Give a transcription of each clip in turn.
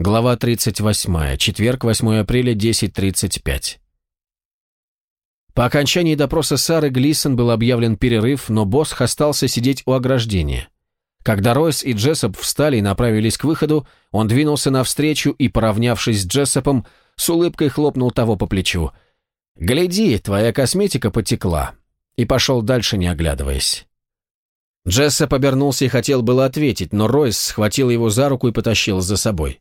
Глава 38. Четверг, 8 апреля, 10.35. По окончании допроса Сары Глисон был объявлен перерыв, но Босх остался сидеть у ограждения. Когда Ройс и Джессоп встали и направились к выходу, он двинулся навстречу и, поравнявшись с Джессопом, с улыбкой хлопнул того по плечу. «Гляди, твоя косметика потекла», и пошел дальше, не оглядываясь. Джессоп обернулся и хотел было ответить, но Ройс схватил его за руку и потащил за собой.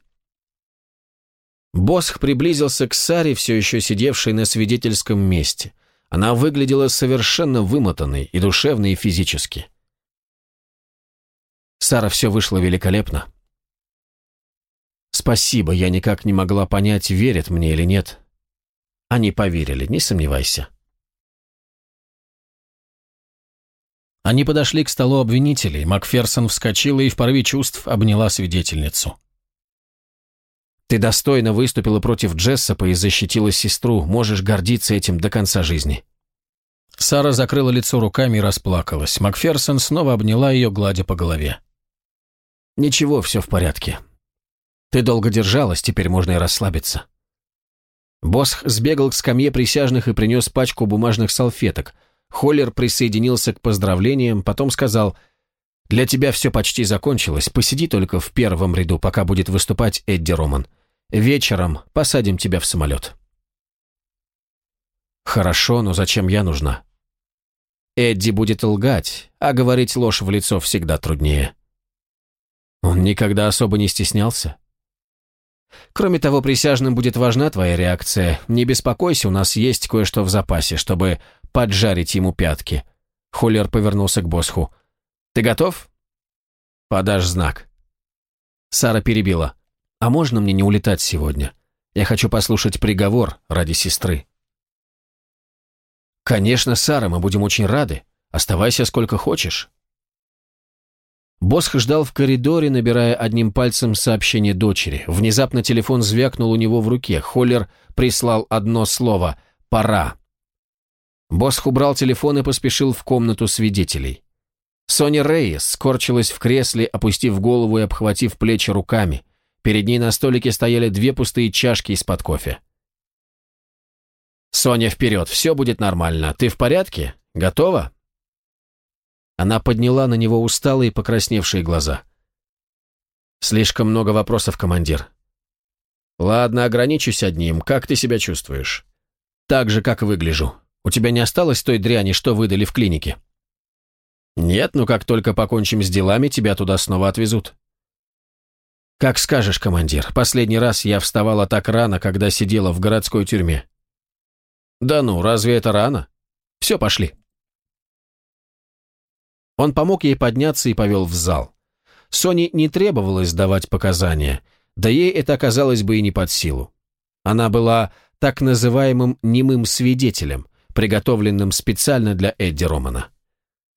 Босх приблизился к Саре, все еще сидевшей на свидетельском месте. Она выглядела совершенно вымотанной и душевно, и физически. Сара все вышло великолепно. Спасибо, я никак не могла понять, верят мне или нет. Они поверили, не сомневайся. Они подошли к столу обвинителей. Макферсон вскочила и в порыве чувств обняла свидетельницу. Ты достойно выступила против Джессопа и защитила сестру. Можешь гордиться этим до конца жизни». Сара закрыла лицо руками и расплакалась. Макферсон снова обняла ее, гладя по голове. «Ничего, все в порядке. Ты долго держалась, теперь можно и расслабиться». Босх сбегал к скамье присяжных и принес пачку бумажных салфеток. Холлер присоединился к поздравлениям, потом сказал, «Для тебя все почти закончилось, посиди только в первом ряду, пока будет выступать Эдди Роман. Вечером посадим тебя в самолет». «Хорошо, но зачем я нужна?» Эдди будет лгать, а говорить ложь в лицо всегда труднее. Он никогда особо не стеснялся. Кроме того, присяжным будет важна твоя реакция. Не беспокойся, у нас есть кое-что в запасе, чтобы поджарить ему пятки. Холлер повернулся к Босху. Ты готов? Подашь знак. Сара перебила. «А можно мне не улетать сегодня? Я хочу послушать приговор ради сестры». «Конечно, Сара, мы будем очень рады. Оставайся сколько хочешь». Босх ждал в коридоре, набирая одним пальцем сообщение дочери. Внезапно телефон звякнул у него в руке. Холлер прислал одно слово «Пора». Босх убрал телефон и поспешил в комнату свидетелей. Соня Рейес скорчилась в кресле, опустив голову и обхватив плечи руками. Перед ней на столике стояли две пустые чашки из-под кофе. «Соня, вперед, все будет нормально. Ты в порядке? Готова?» Она подняла на него усталые покрасневшие глаза. «Слишком много вопросов, командир». «Ладно, ограничусь одним. Как ты себя чувствуешь?» «Так же, как выгляжу. У тебя не осталось той дряни, что выдали в клинике?» «Нет, но как только покончим с делами, тебя туда снова отвезут». «Как скажешь, командир. Последний раз я вставала так рано, когда сидела в городской тюрьме». «Да ну, разве это рано? Все, пошли». Он помог ей подняться и повел в зал. Соне не требовалось давать показания, да ей это оказалось бы и не под силу. Она была так называемым немым свидетелем, приготовленным специально для Эдди Романа.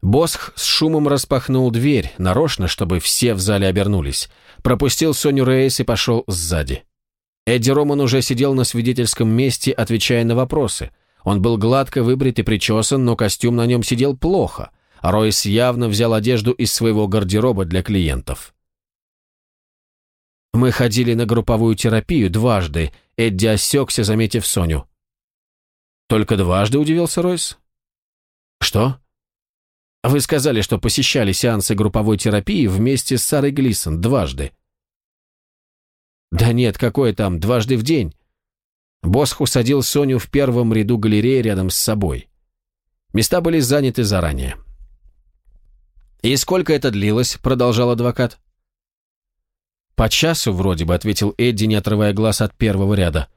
Босх с шумом распахнул дверь, нарочно, чтобы все в зале обернулись, пропустил Соню Рейс и пошел сзади. Эдди Роман уже сидел на свидетельском месте, отвечая на вопросы. Он был гладко выбрит и причесан, но костюм на нем сидел плохо, а Ройс явно взял одежду из своего гардероба для клиентов. «Мы ходили на групповую терапию дважды», Эдди осекся, заметив Соню. «Только дважды?» – удивился Ройс. «Что?» Вы сказали, что посещали сеансы групповой терапии вместе с Сарой Глисон дважды. Да нет, какое там, дважды в день. Босх усадил Соню в первом ряду галереи рядом с собой. Места были заняты заранее. «И сколько это длилось?» – продолжал адвокат. «По часу вроде бы», – ответил Эдди, не отрывая глаз от первого ряда.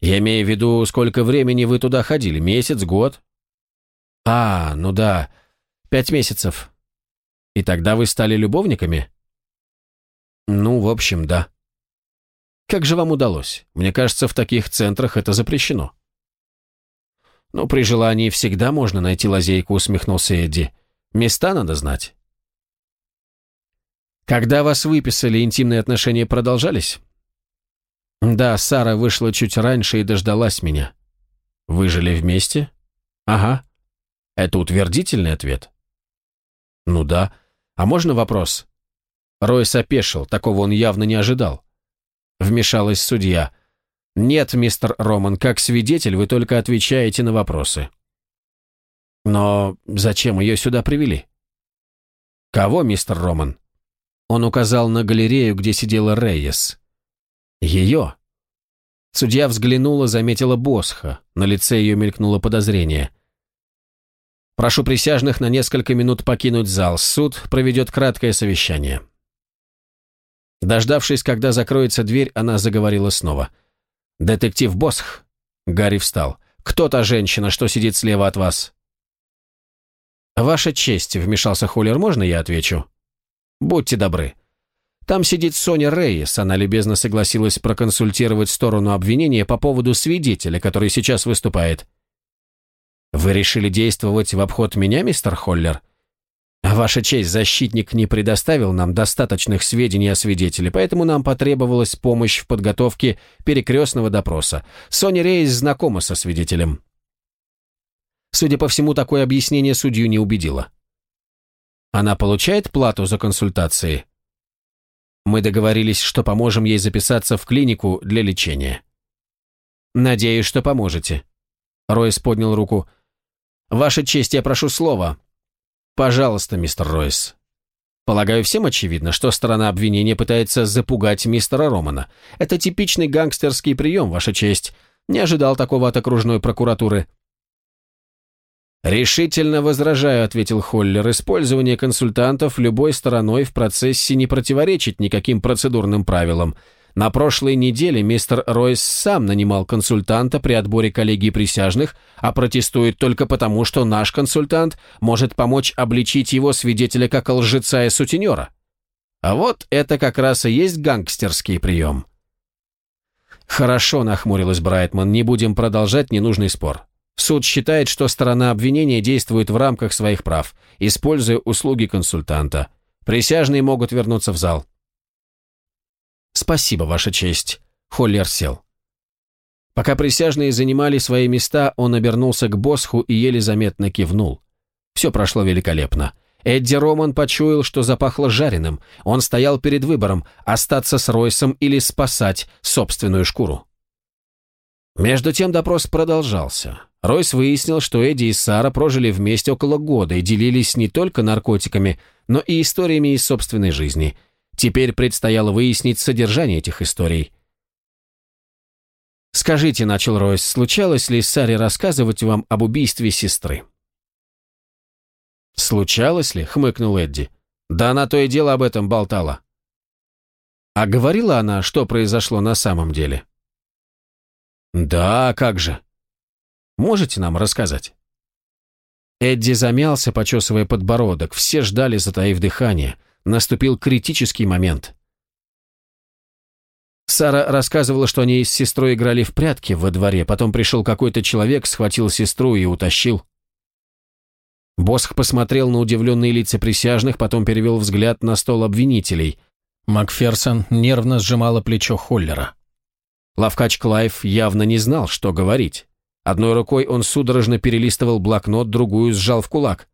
«Я имею в виду, сколько времени вы туда ходили? Месяц, год?» «А, ну да. Пять месяцев. И тогда вы стали любовниками? Ну, в общем, да. Как же вам удалось? Мне кажется, в таких центрах это запрещено. Ну, при желании всегда можно найти лазейку, усмехнулся Эдди. Места надо знать. Когда вас выписали, интимные отношения продолжались? Да, Сара вышла чуть раньше и дождалась меня. Вы жили вместе? Ага. Это утвердительный ответ? «Ну да. А можно вопрос?» Ройс опешил, такого он явно не ожидал. вмешалась судья. «Нет, мистер Роман, как свидетель вы только отвечаете на вопросы». «Но зачем ее сюда привели?» «Кого, мистер Роман?» Он указал на галерею, где сидела Рейес. «Ее». Судья взглянула, заметила Босха. На лице ее мелькнуло подозрение. «Прошу присяжных на несколько минут покинуть зал. Суд проведет краткое совещание». Дождавшись, когда закроется дверь, она заговорила снова. «Детектив Босх?» Гарри встал. «Кто та женщина, что сидит слева от вас?» «Ваша честь», — вмешался Холлер, — «можно я отвечу?» «Будьте добры». «Там сидит Соня Рейес, она любезно согласилась проконсультировать сторону обвинения по поводу свидетеля, который сейчас выступает». «Вы решили действовать в обход меня, мистер Холлер?» «Ваша честь, защитник не предоставил нам достаточных сведений о свидетеле, поэтому нам потребовалась помощь в подготовке перекрестного допроса. Соня Рейс знакома со свидетелем». Судя по всему, такое объяснение судью не убедило. Она получает плату за консультации? Мы договорились, что поможем ей записаться в клинику для лечения. Надеюсь, что поможете. Ройс поднял руку. Ваша честь, я прошу слова. Пожалуйста, мистер Ройс. Полагаю, всем очевидно, что сторона обвинения пытается запугать мистера Романа. Это типичный гангстерский прием, Ваша честь. Не ожидал такого от окружной прокуратуры. «Решительно возражаю», — ответил Холлер. «Использование консультантов любой стороной в процессе не противоречит никаким процедурным правилам. На прошлой неделе мистер Ройс сам нанимал консультанта при отборе коллегии присяжных, а протестует только потому, что наш консультант может помочь обличить его свидетеля как лжеца и сутенера. А вот это как раз и есть гангстерский прием». «Хорошо», — нахмурилась Брайтман, — «не будем продолжать ненужный спор. Суд считает, что сторона обвинения действует в рамках своих прав, используя услуги консультанта. Присяжные могут вернуться в зал. «Спасибо, Ваша честь», — Холлер сел. Пока присяжные занимали свои места, он обернулся к Босху и еле заметно кивнул. Все прошло великолепно. Эдди Роман почуял, что запахло жареным. Он стоял перед выбором – остаться с Ройсом или спасать собственную шкуру. Между тем допрос продолжался. Ройс выяснил, что Эдди и Сара прожили вместе около года и делились не только наркотиками, но и историями из собственной жизни. Теперь предстояло выяснить содержание этих историй. «Скажите», — начал Ройс, — «случалось ли Саре рассказывать вам об убийстве сестры?» «Случалось ли?» — хмыкнул Эдди. «Да она то и дело об этом болтала». «А говорила она, что произошло на самом деле?» «Да, как же. Можете нам рассказать?» Эдди замялся, почесывая подбородок. Все ждали, затаив дыхание. Наступил критический момент. Сара рассказывала, что они с сестрой играли в прятки во дворе, потом пришел какой-то человек, схватил сестру и утащил. Босх посмотрел на удивленные лица присяжных, потом перевел взгляд на стол обвинителей. Макферсон нервно сжимала плечо Холлера. Лавкач Клайв явно не знал, что говорить. Одной рукой он судорожно перелистывал блокнот, другую сжал в кулак.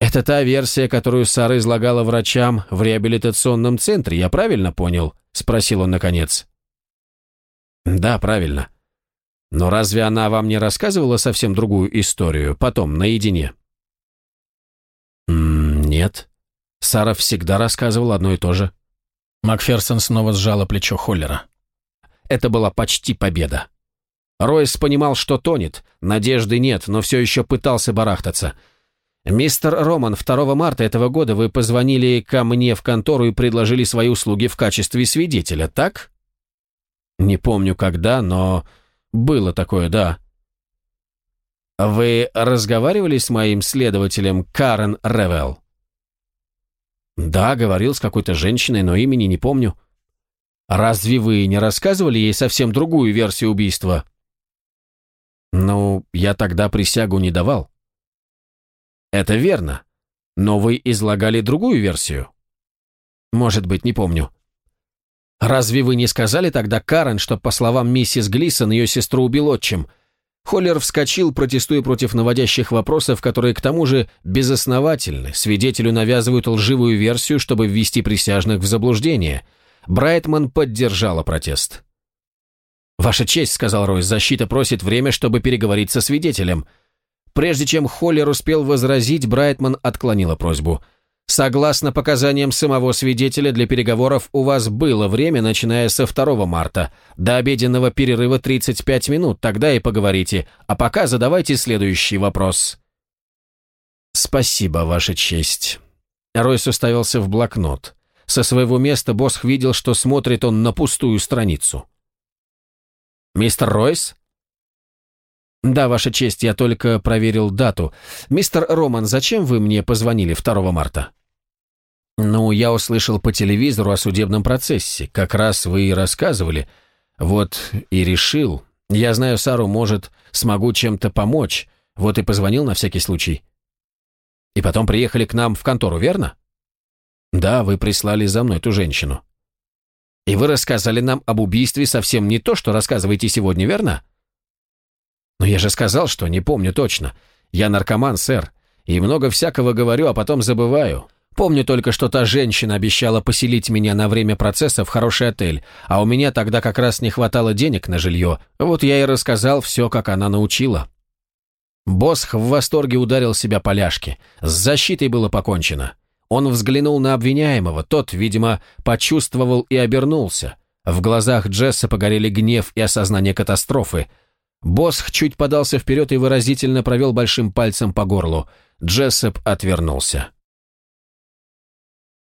«Это та версия, которую Сара излагала врачам в реабилитационном центре, я правильно понял?» – спросил он наконец. «Да, правильно. Но разве она вам не рассказывала совсем другую историю, потом, наедине?» «Нет. Сара всегда рассказывала одно и то же». Макферсон снова сжала плечо Холлера. Это была почти победа. Ройс понимал, что тонет, надежды нет, но все еще пытался барахтаться. «Мистер Роман, 2 марта этого года вы позвонили ко мне в контору и предложили свои услуги в качестве свидетеля, так?» «Не помню когда, но было такое, да». «Вы разговаривали с моим следователем Карен Ревел?» «Да, говорил с какой-то женщиной, но имени не помню». «Разве вы не рассказывали ей совсем другую версию убийства?» «Ну, я тогда присягу не давал». «Это верно. Но вы излагали другую версию?» «Может быть, не помню». «Разве вы не сказали тогда Карен, что, по словам миссис Глисон, ее сестру убил отчим?» Холлер вскочил, протестуя против наводящих вопросов, которые, к тому же, безосновательны. Свидетелю навязывают лживую версию, чтобы ввести присяжных в заблуждение – Брайтман поддержала протест. «Ваша честь», — сказал Ройс, — «защита просит время, чтобы переговорить со свидетелем». Прежде чем Холлер успел возразить, Брайтман отклонила просьбу. «Согласно показаниям самого свидетеля, для переговоров у вас было время, начиная со 2 марта. До обеденного перерыва 35 минут, тогда и поговорите. А пока задавайте следующий вопрос». «Спасибо, Ваша честь». Ройс уставился в блокнот. Со своего места Босх видел, что смотрит он на пустую страницу. «Мистер Ройс?» «Да, Ваша честь, я только проверил дату. Мистер Роман, зачем вы мне позвонили 2 марта?» «Ну, я услышал по телевизору о судебном процессе. Как раз вы и рассказывали. Вот и решил. Я знаю Сару, может, смогу чем-то помочь. Вот и позвонил на всякий случай». «И потом приехали к нам в контору, верно?» «Да, вы прислали за мной ту женщину». И вы рассказали нам об убийстве совсем не то, что рассказываете сегодня, верно? Но я же сказал, что не помню точно. Я наркоман, сэр, и много всякого говорю, а потом забываю. Помню только, что та женщина обещала поселить меня на время процесса в хороший отель, а у меня тогда как раз не хватало денег на жилье. Вот я и рассказал все, как она научила. Босх в восторге ударил себя поляшки. С защитой было покончено. Он взглянул на обвиняемого, тот, видимо, почувствовал и обернулся. В глазах Джесса погорели гнев и осознание катастрофы. Босх чуть подался вперед и выразительно провел большим пальцем по горлу. Джессоп отвернулся.